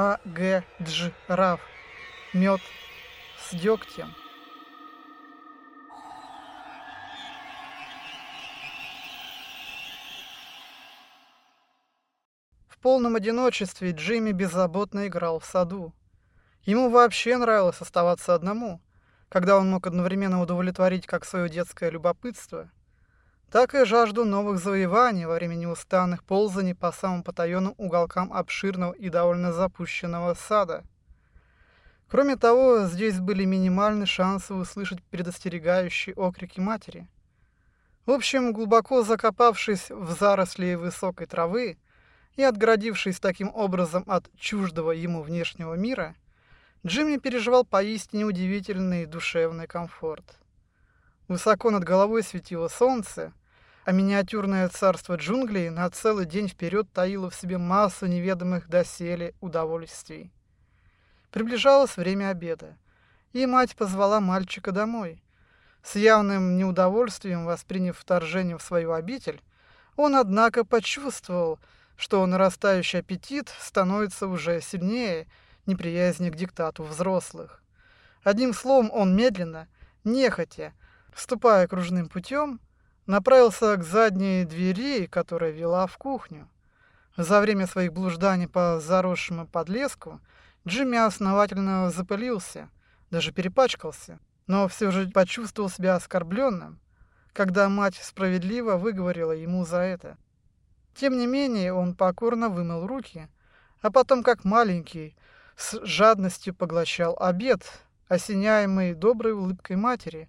А. Г. Дж. Раф. Мед с дегтем. В полном одиночестве Джимми беззаботно играл в саду. Ему вообще нравилось оставаться одному, когда он мог одновременно удовлетворить как свое детское любопытство, так и жажду новых завоеваний во время неустанных ползаний по самым потаенным уголкам обширного и довольно запущенного сада. Кроме того, здесь были минимальные шансы услышать предостерегающие окрики матери. В общем, глубоко закопавшись в заросли высокой травы, и, отгородившись таким образом от чуждого ему внешнего мира, Джимми переживал поистине удивительный душевный комфорт. Высоко над головой светило солнце, а миниатюрное царство джунглей на целый день вперед таило в себе массу неведомых доселе удовольствий. Приближалось время обеда, и мать позвала мальчика домой. С явным неудовольствием восприняв вторжение в свою обитель, он, однако, почувствовал, что нарастающий аппетит становится уже сильнее неприязни к диктату взрослых. Одним словом, он медленно, нехотя, вступая кружным путем, направился к задней двери, которая вела в кухню. За время своих блужданий по заросшему подлеску Джимми основательно запылился, даже перепачкался, но все же почувствовал себя оскорбленным, когда мать справедливо выговорила ему за это. Тем не менее, он покорно вымыл руки, а потом, как маленький, с жадностью поглощал обед, осеняемый доброй улыбкой матери,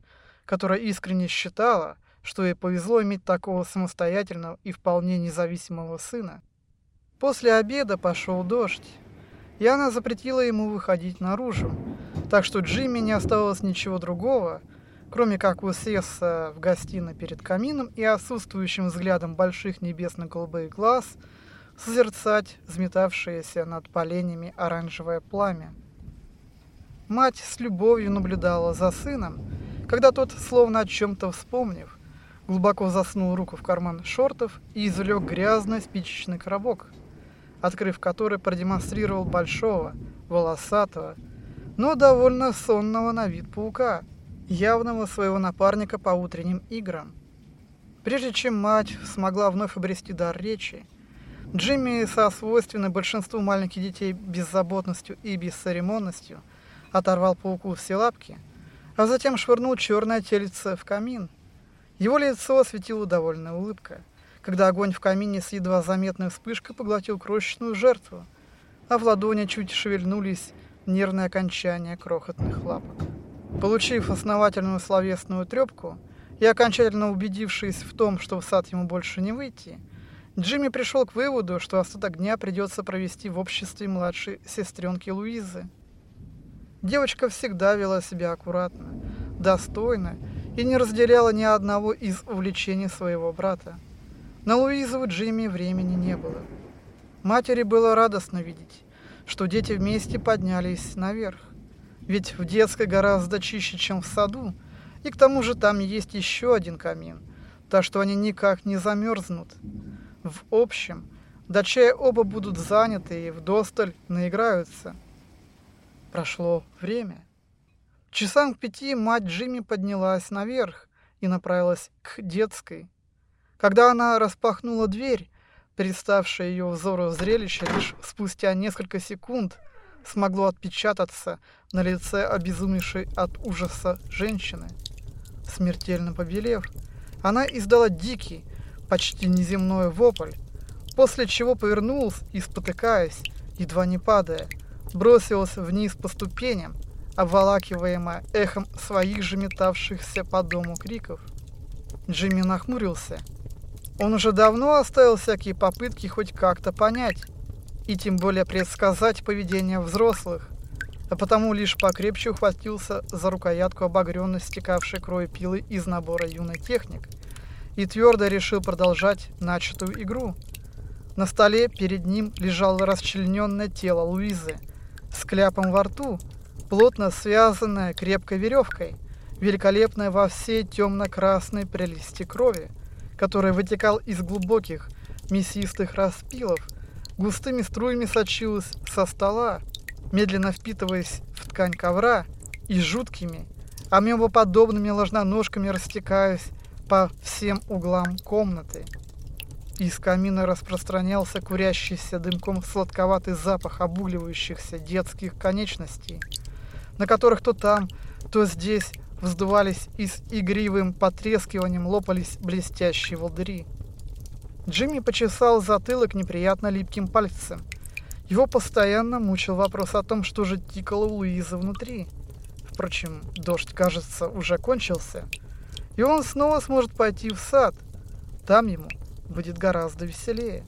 которая искренне считала, что ей повезло иметь такого самостоятельного и вполне независимого сына. После обеда пошел дождь, и она запретила ему выходить наружу, так что Джимми не осталось ничего другого, кроме как усесться в гостиной перед камином и отсутствующим взглядом больших небесно-голубых глаз созерцать взметавшееся над поленями оранжевое пламя. Мать с любовью наблюдала за сыном, когда тот, словно о чем-то вспомнив, глубоко заснул руку в карман шортов и извлек грязный спичечный коробок, открыв который продемонстрировал большого, волосатого, но довольно сонного на вид паука – явного своего напарника по утренним играм. Прежде чем мать смогла вновь обрести дар речи, Джимми со свойственной большинству маленьких детей беззаботностью и бесцеремонностью оторвал пауку все лапки, а затем швырнул черное тельце в камин. Его лицо осветила довольная улыбка, когда огонь в камине с едва заметной вспышкой поглотил крошечную жертву, а в ладони чуть шевельнулись нервные окончания крохотных лапок. Получив основательную словесную трепку и окончательно убедившись в том, что в сад ему больше не выйти, Джимми пришел к выводу, что остаток дня придется провести в обществе младшей сестренки Луизы. Девочка всегда вела себя аккуратно, достойно и не разделяла ни одного из увлечений своего брата. На Луизу у Джимми времени не было. Матери было радостно видеть, что дети вместе поднялись наверх ведь в детской гораздо чище, чем в саду, и к тому же там есть еще один камин, так что они никак не замерзнут. В общем, до чая оба будут заняты и вдосталь наиграются. Прошло время. Часам к пяти мать Джимми поднялась наверх и направилась к детской. Когда она распахнула дверь, представшее ее взору зрелище лишь спустя несколько секунд смогло отпечататься на лице обезумевшей от ужаса женщины. Смертельно побелев, она издала дикий, почти неземной вопль, после чего повернулась и, спотыкаясь, едва не падая, бросилась вниз по ступеням, обволакиваемая эхом своих же метавшихся по дому криков. Джимми нахмурился. Он уже давно оставил всякие попытки хоть как-то понять, и тем более предсказать поведение взрослых, а потому лишь покрепче ухватился за рукоятку обогренно стекавшей крови пилы из набора юный техник и твердо решил продолжать начатую игру. На столе перед ним лежало расчлененное тело Луизы с кляпом во рту, плотно связанное крепкой веревкой, великолепное во всей темно-красной прелести крови, которая вытекал из глубоких мясистых распилов – густыми струями сочилась со стола, медленно впитываясь в ткань ковра и жуткими, амебоподобными ложноножками растекаясь по всем углам комнаты. Из камина распространялся курящийся дымком сладковатый запах обугливающихся детских конечностей, на которых то там, то здесь вздувались и с игривым потрескиванием лопались блестящие волдыри. Джимми почесал затылок неприятно липким пальцем. Его постоянно мучил вопрос о том, что же тикало у Луизы внутри. Впрочем, дождь, кажется, уже кончился, и он снова сможет пойти в сад. Там ему будет гораздо веселее.